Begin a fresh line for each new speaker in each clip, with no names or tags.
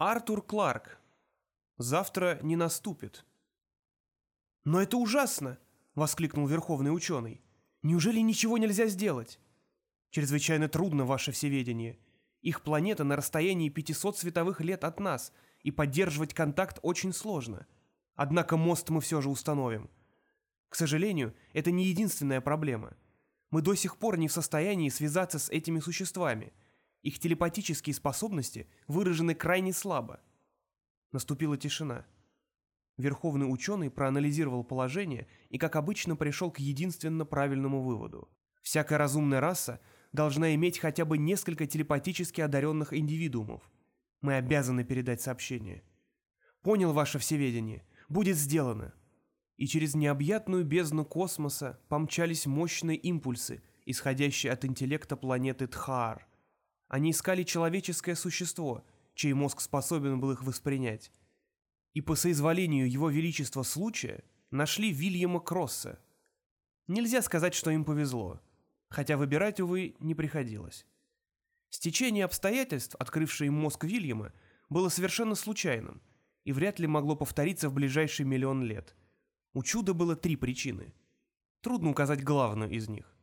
Артур Кларк. Завтра не наступит. «Но это ужасно!» — воскликнул верховный ученый. «Неужели ничего нельзя сделать?» «Чрезвычайно трудно, ваше всеведение. Их планета на расстоянии 500 световых лет от нас, и поддерживать контакт очень сложно. Однако мост мы все же установим. К сожалению, это не единственная проблема. Мы до сих пор не в состоянии связаться с этими существами — их телепатические способности выражены крайне слабо. Наступила тишина. Верховный ученый проанализировал положение и, как обычно, пришел к единственно правильному выводу. Всякая разумная раса должна иметь хотя бы несколько телепатически одаренных индивидуумов. Мы обязаны передать сообщение. Понял ваше всеведение. Будет сделано. И через необъятную бездну космоса помчались мощные импульсы, исходящие от интеллекта планеты Тхаар. Они искали человеческое существо, чей мозг способен был их воспринять. И по соизволению его величества случая нашли Вильяма Кросса. Нельзя сказать, что им повезло, хотя выбирать, увы, не приходилось. Стечение обстоятельств, открывшее им мозг Вильяма, было совершенно случайным и вряд ли могло повториться в ближайший миллион лет. У чуда было три причины. Трудно указать главную из них.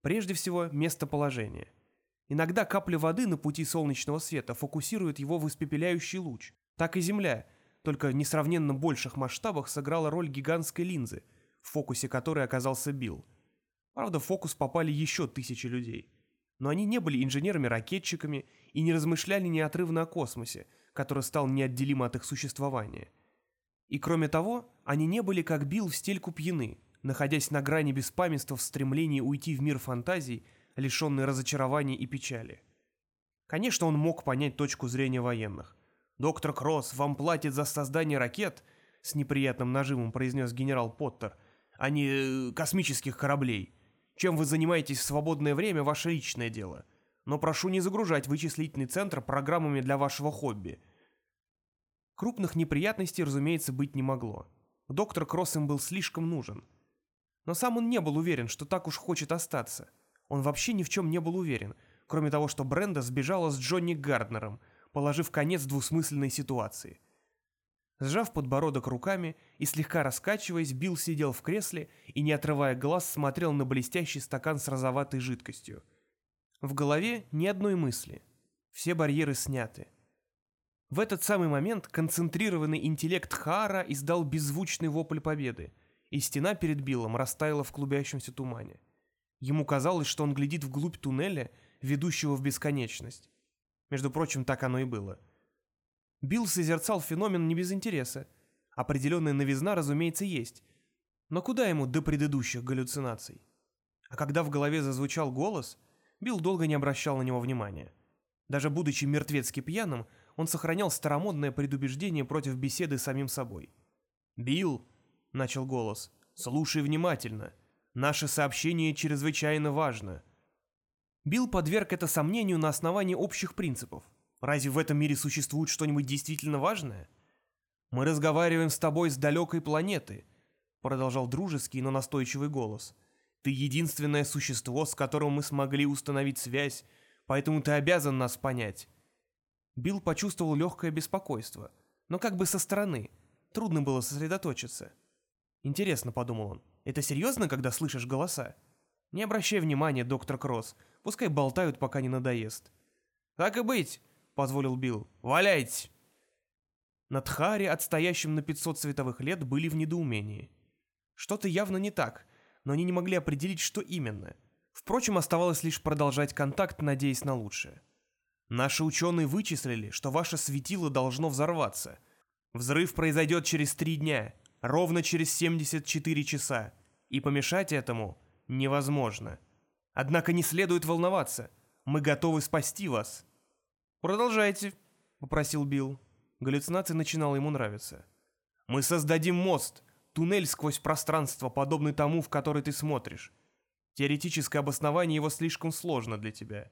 Прежде всего, местоположение – Иногда капля воды на пути солнечного света фокусирует его в испепеляющий луч. Так и Земля, только в несравненно больших масштабах сыграла роль гигантской линзы, в фокусе которой оказался Билл. Правда, в фокус попали еще тысячи людей. Но они не были инженерами-ракетчиками и не размышляли неотрывно о космосе, который стал неотделим от их существования. И кроме того, они не были как Билл в стельку пьяны, находясь на грани беспамятства в стремлении уйти в мир фантазий лишенный разочарований и печали. Конечно, он мог понять точку зрения военных. «Доктор Кросс, вам платят за создание ракет?» С неприятным нажимом произнес генерал Поттер. «А не э, космических кораблей. Чем вы занимаетесь в свободное время, ваше личное дело. Но прошу не загружать вычислительный центр программами для вашего хобби». Крупных неприятностей, разумеется, быть не могло. Доктор Кросс им был слишком нужен. Но сам он не был уверен, что так уж хочет остаться – он вообще ни в чем не был уверен, кроме того, что Бренда сбежала с Джонни Гарднером, положив конец двусмысленной ситуации. Сжав подбородок руками и слегка раскачиваясь, Билл сидел в кресле и, не отрывая глаз, смотрел на блестящий стакан с розоватой жидкостью. В голове ни одной мысли. Все барьеры сняты. В этот самый момент концентрированный интеллект Хара издал беззвучный вопль победы, и стена перед Биллом растаяла в клубящемся тумане. Ему казалось, что он глядит вглубь туннеля, ведущего в бесконечность. Между прочим, так оно и было. Билл созерцал феномен не без интереса. Определенная новизна, разумеется, есть. Но куда ему до предыдущих галлюцинаций? А когда в голове зазвучал голос, Билл долго не обращал на него внимания. Даже будучи мертвецки пьяным, он сохранял старомодное предубеждение против беседы с самим собой. «Билл», — начал голос, — «слушай внимательно. Наше сообщение чрезвычайно важно. Билл подверг это сомнению на основании общих принципов. Разве в этом мире существует что-нибудь действительно важное? Мы разговариваем с тобой с далекой планеты, продолжал дружеский, но настойчивый голос. Ты единственное существо, с которым мы смогли установить связь, поэтому ты обязан нас понять. Билл почувствовал легкое беспокойство, но как бы со стороны. Трудно было сосредоточиться. Интересно, подумал он, это серьезно, когда слышишь голоса? Не обращай внимания, доктор Кросс. Пускай болтают, пока не надоест. Так и быть, позволил Билл. Валяйте. На Тхаре, отстоящем на 500 световых лет, были в недоумении. Что-то явно не так, но они не могли определить, что именно. Впрочем, оставалось лишь продолжать контакт, надеясь на лучшее. Наши ученые вычислили, что ваше светило должно взорваться. Взрыв произойдет через три дня, ровно через 74 часа, и помешать этому невозможно. Однако не следует волноваться, мы готовы спасти вас. «Продолжайте», — попросил Билл. Галлюцинация начинала ему нравиться. «Мы создадим мост, туннель сквозь пространство, подобный тому, в который ты смотришь. Теоретическое обоснование его слишком сложно для тебя».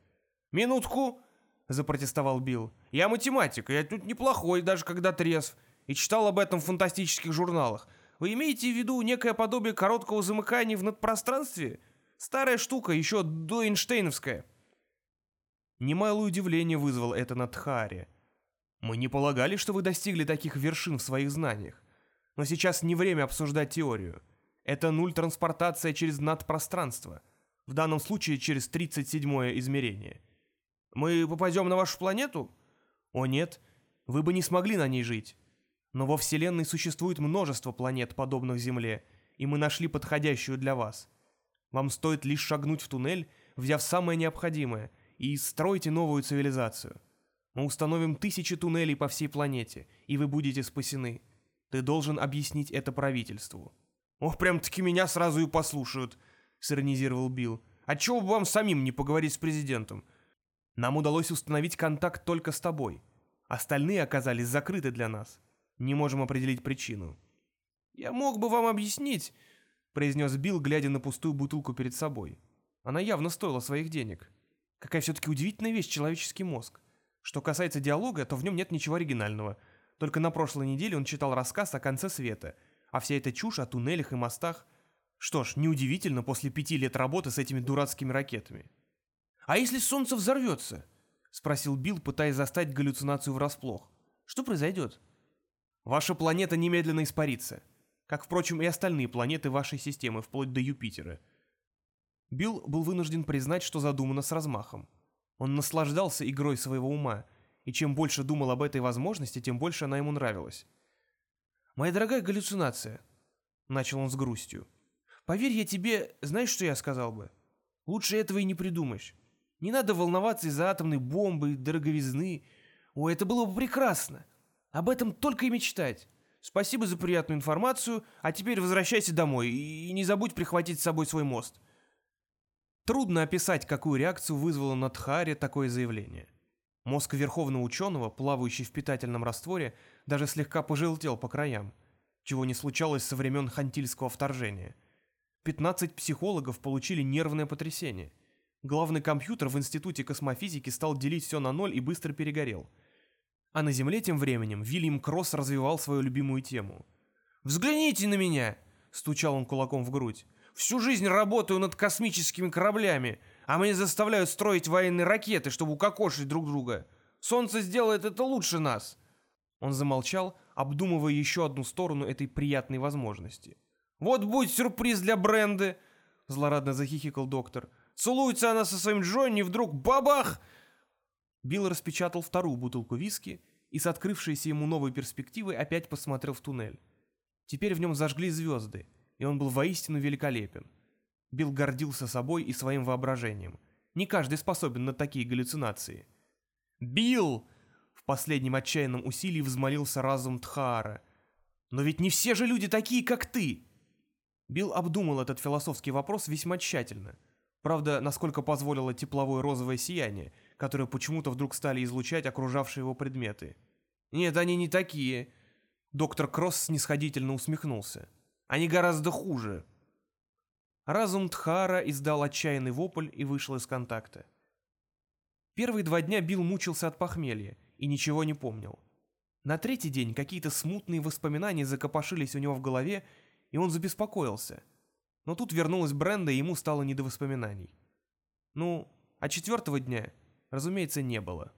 «Минутку!» — запротестовал Билл. «Я математик, я тут неплохой, даже когда трезв и читал об этом в фантастических журналах. Вы имеете в виду некое подобие короткого замыкания в надпространстве? Старая штука, еще до Эйнштейновская. Немалое удивление вызвал это на Тхаре. Мы не полагали, что вы достигли таких вершин в своих знаниях. Но сейчас не время обсуждать теорию. Это нуль транспортация через надпространство. В данном случае через 37-е измерение. Мы попадем на вашу планету? О нет, вы бы не смогли на ней жить. Но во Вселенной существует множество планет, подобных Земле, и мы нашли подходящую для вас. Вам стоит лишь шагнуть в туннель, взяв самое необходимое, и строите новую цивилизацию. Мы установим тысячи туннелей по всей планете, и вы будете спасены. Ты должен объяснить это правительству». «Ох, прям-таки меня сразу и послушают», — сиронизировал Билл. «А чего бы вам самим не поговорить с президентом? Нам удалось установить контакт только с тобой. Остальные оказались закрыты для нас. Не можем определить причину». «Я мог бы вам объяснить», — произнес Билл, глядя на пустую бутылку перед собой. Она явно стоила своих денег. Какая все-таки удивительная вещь человеческий мозг. Что касается диалога, то в нем нет ничего оригинального. Только на прошлой неделе он читал рассказ о конце света, а вся эта чушь о туннелях и мостах... Что ж, неудивительно после пяти лет работы с этими дурацкими ракетами. «А если солнце взорвется?» — спросил Билл, пытаясь застать галлюцинацию врасплох. «Что произойдет?» «Ваша планета немедленно испарится, как, впрочем, и остальные планеты вашей системы, вплоть до Юпитера». Билл был вынужден признать, что задумано с размахом. Он наслаждался игрой своего ума, и чем больше думал об этой возможности, тем больше она ему нравилась. «Моя дорогая галлюцинация», — начал он с грустью. «Поверь я тебе, знаешь, что я сказал бы? Лучше этого и не придумаешь. Не надо волноваться из-за атомной бомбы, дороговизны. О, это было бы прекрасно. Об этом только и мечтать. Спасибо за приятную информацию, а теперь возвращайся домой и не забудь прихватить с собой свой мост». Трудно описать, какую реакцию вызвало на Тхаре такое заявление. Мозг верховного ученого, плавающий в питательном растворе, даже слегка пожелтел по краям, чего не случалось со времен хантильского вторжения. 15 психологов получили нервное потрясение. Главный компьютер в Институте космофизики стал делить все на ноль и быстро перегорел. А на Земле тем временем Вильям Кросс развивал свою любимую тему. «Взгляните на меня!» – стучал он кулаком в грудь. Всю жизнь работаю над космическими кораблями, а меня заставляют строить военные ракеты, чтобы укокошить друг друга. Солнце сделает это лучше нас». Он замолчал, обдумывая еще одну сторону этой приятной возможности. «Вот будет сюрприз для Бренды!» — злорадно захихикал доктор. «Целуется она со своим Джонни, вдруг бабах!» Билл распечатал вторую бутылку виски и с открывшейся ему новой перспективой опять посмотрел в туннель. Теперь в нем зажгли звезды — и он был воистину великолепен. Билл гордился собой и своим воображением. Не каждый способен на такие галлюцинации. «Билл!» — в последнем отчаянном усилии взмолился разум Тхаара. «Но ведь не все же люди такие, как ты!» Билл обдумал этот философский вопрос весьма тщательно. Правда, насколько позволило тепловое розовое сияние, которое почему-то вдруг стали излучать окружавшие его предметы. «Нет, они не такие!» Доктор Кросс снисходительно усмехнулся. Они гораздо хуже. Разум Тхара издал отчаянный вопль и вышел из контакта. Первые два дня Билл мучился от похмелья и ничего не помнил. На третий день какие-то смутные воспоминания закопошились у него в голове, и он забеспокоился. Но тут вернулась Бренда, и ему стало не до воспоминаний. Ну, а четвертого дня, разумеется, не было.